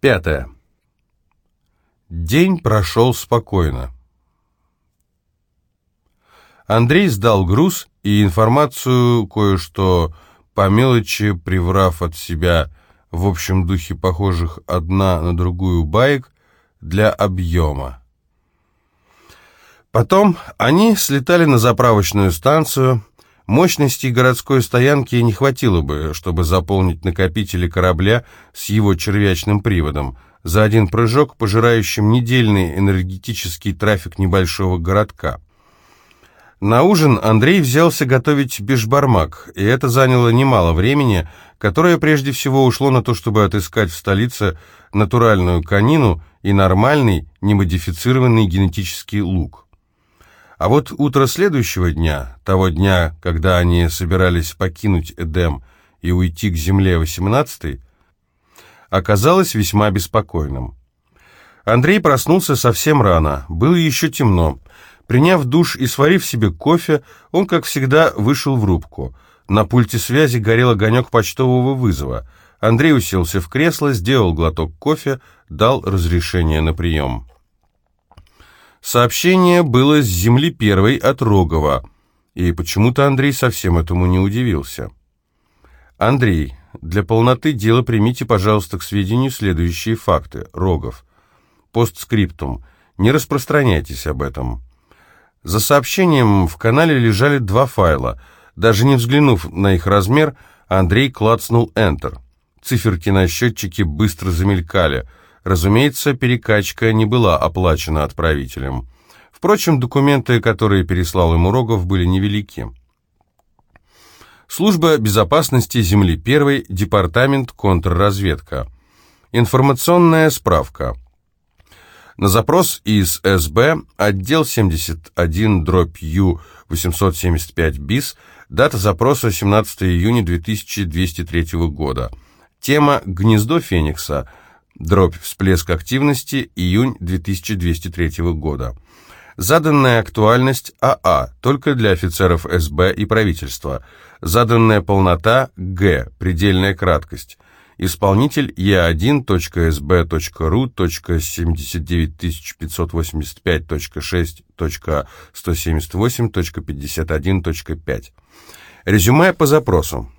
Пятое. День прошел спокойно. Андрей сдал груз и информацию, кое-что по мелочи, приврав от себя в общем духе похожих одна на другую баек, для объема. Потом они слетали на заправочную станцию. Мощности городской стоянки не хватило бы, чтобы заполнить накопители корабля с его червячным приводом, за один прыжок, пожирающим недельный энергетический трафик небольшого городка. На ужин Андрей взялся готовить бешбармак, и это заняло немало времени, которое прежде всего ушло на то, чтобы отыскать в столице натуральную конину и нормальный, немодифицированный генетический лук. А вот утро следующего дня, того дня, когда они собирались покинуть Эдем и уйти к Земле 18 оказалось весьма беспокойным. Андрей проснулся совсем рано, было еще темно, Приняв душ и сварив себе кофе, он, как всегда, вышел в рубку. На пульте связи горел огонек почтового вызова. Андрей уселся в кресло, сделал глоток кофе, дал разрешение на прием. Сообщение было с земли первой от Рогова, и почему-то Андрей совсем этому не удивился. «Андрей, для полноты дела примите, пожалуйста, к сведению следующие факты. Рогов. Постскриптум. Не распространяйтесь об этом». За сообщением в канале лежали два файла. Даже не взглянув на их размер, Андрей клацнул Enter. Циферки на счетчике быстро замелькали. Разумеется, перекачка не была оплачена отправителем. Впрочем, документы, которые переслал ему Рогов, были невелики. Служба безопасности Земли 1, Департамент контрразведка. Информационная справка. На запрос из СБ, отдел 71, дробь Ю, 875 БИС, дата запроса 17 июня 2203 года. Тема «Гнездо Феникса», дробь «Всплеск активности», июнь 2203 года. Заданная актуальность АА, только для офицеров СБ и правительства. Заданная полнота Г, предельная краткость. Исполнитель E1.SB.RU.79.585.6.178.51.5. Резюме по запросу.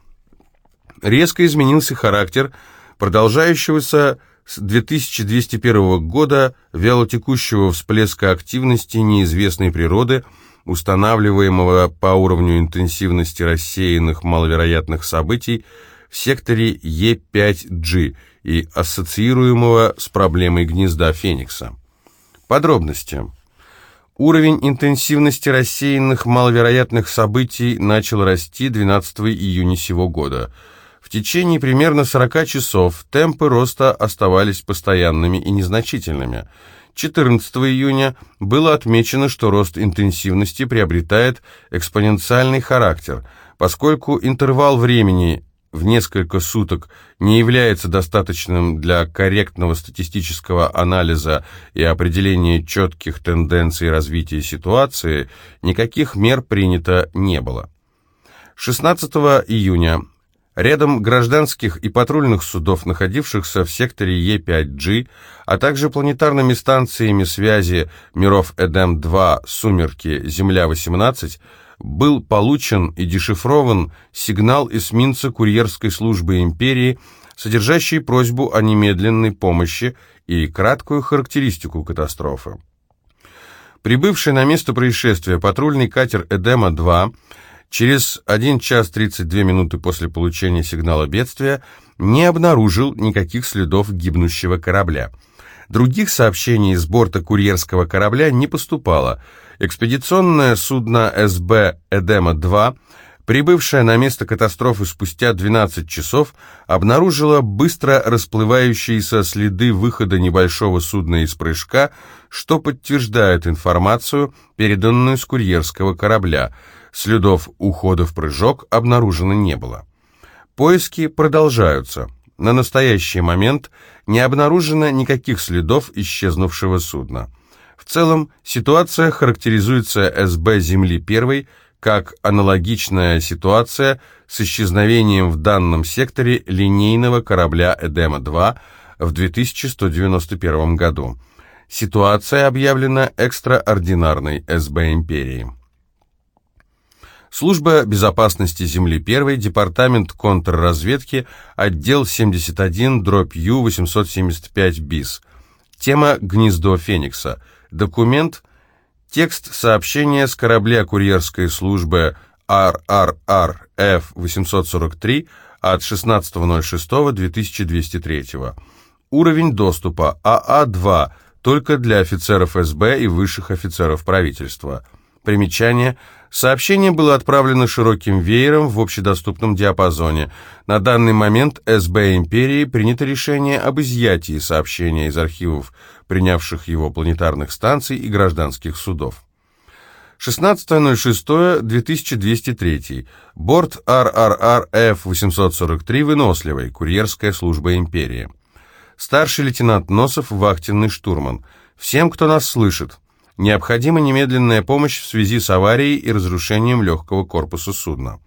Резко изменился характер продолжающегося с 2201 года вялотекущего всплеска активности неизвестной природы, устанавливаемого по уровню интенсивности рассеянных маловероятных событий, в секторе Е5G и ассоциируемого с проблемой гнезда Феникса. Подробности. Уровень интенсивности рассеянных маловероятных событий начал расти 12 июня сего года. В течение примерно 40 часов темпы роста оставались постоянными и незначительными. 14 июня было отмечено, что рост интенсивности приобретает экспоненциальный характер, поскольку интервал времени в несколько суток не является достаточным для корректного статистического анализа и определения четких тенденций развития ситуации, никаких мер принято не было. 16 июня рядом гражданских и патрульных судов, находившихся в секторе Е5G, а также планетарными станциями связи миров Эдем-2, Сумерки, Земля-18, был получен и дешифрован сигнал эсминца курьерской службы империи, содержащий просьбу о немедленной помощи и краткую характеристику катастрофы. Прибывший на место происшествия патрульный катер «Эдема-2» через 1 час 32 минуты после получения сигнала бедствия не обнаружил никаких следов гибнущего корабля. Других сообщений с борта курьерского корабля не поступало – Экспедиционное судно СБ «Эдема-2», прибывшее на место катастрофы спустя 12 часов, обнаружило быстро расплывающиеся следы выхода небольшого судна из прыжка, что подтверждает информацию, переданную с курьерского корабля. Следов ухода в прыжок обнаружено не было. Поиски продолжаются. На настоящий момент не обнаружено никаких следов исчезнувшего судна. В целом, ситуация характеризуется СБ Земли-1 как аналогичная ситуация с исчезновением в данном секторе линейного корабля «Эдема-2», в 2191 году. Ситуация объявлена экстраординарной СБ империи. Служба безопасности Земли 1, Департамент контрразведки, отдел 71, дробь Ю, 875 БИС. Тема «Гнездо Феникса». Документ Текст сообщения с корабля курьерской службы RRRF-843 от 16.06.2203. Уровень доступа АА-2 только для офицеров СБ и высших офицеров правительства. Примечание. Сообщение было отправлено широким веером в общедоступном диапазоне. На данный момент СБ империи принято решение об изъятии сообщения из архивов, принявших его планетарных станций и гражданских судов. 16.06.2203. Борт RRR-F-843 «Выносливый», курьерская служба империи. Старший лейтенант Носов, вахтенный штурман. Всем, кто нас слышит. Необходима немедленная помощь в связи с аварией и разрушением легкого корпуса судна.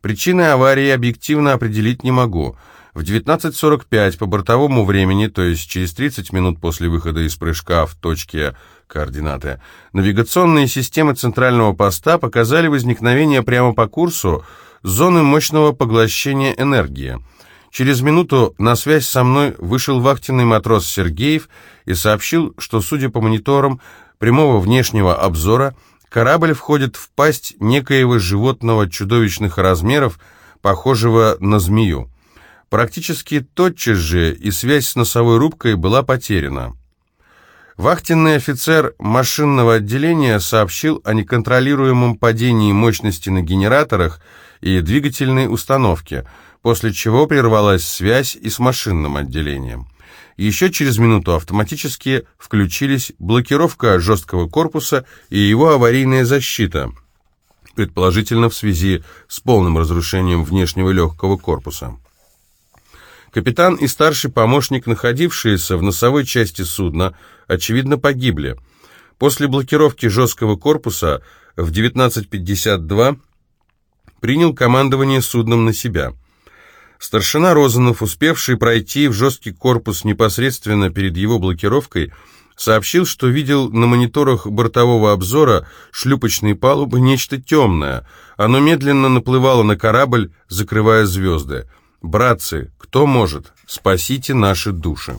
Причины аварии объективно определить не могу. В 19.45 по бортовому времени, то есть через 30 минут после выхода из прыжка в точке координаты, навигационные системы центрального поста показали возникновение прямо по курсу зоны мощного поглощения энергии. Через минуту на связь со мной вышел вахтенный матрос Сергеев и сообщил, что, судя по мониторам, прямого внешнего обзора корабль входит в пасть некоего животного чудовищных размеров, похожего на змею. Практически тотчас же и связь с носовой рубкой была потеряна. Вахтенный офицер машинного отделения сообщил о неконтролируемом падении мощности на генераторах и двигательной установке, после чего прервалась связь и с машинным отделением. Еще через минуту автоматически включились блокировка жесткого корпуса и его аварийная защита, предположительно в связи с полным разрушением внешнего легкого корпуса. Капитан и старший помощник, находившиеся в носовой части судна, очевидно погибли. После блокировки жесткого корпуса в 19.52 принял командование судном на себя – Старшина Розанов, успевший пройти в жесткий корпус непосредственно перед его блокировкой, сообщил, что видел на мониторах бортового обзора шлюпочной палубы нечто темное. Оно медленно наплывало на корабль, закрывая звезды. «Братцы, кто может? Спасите наши души!»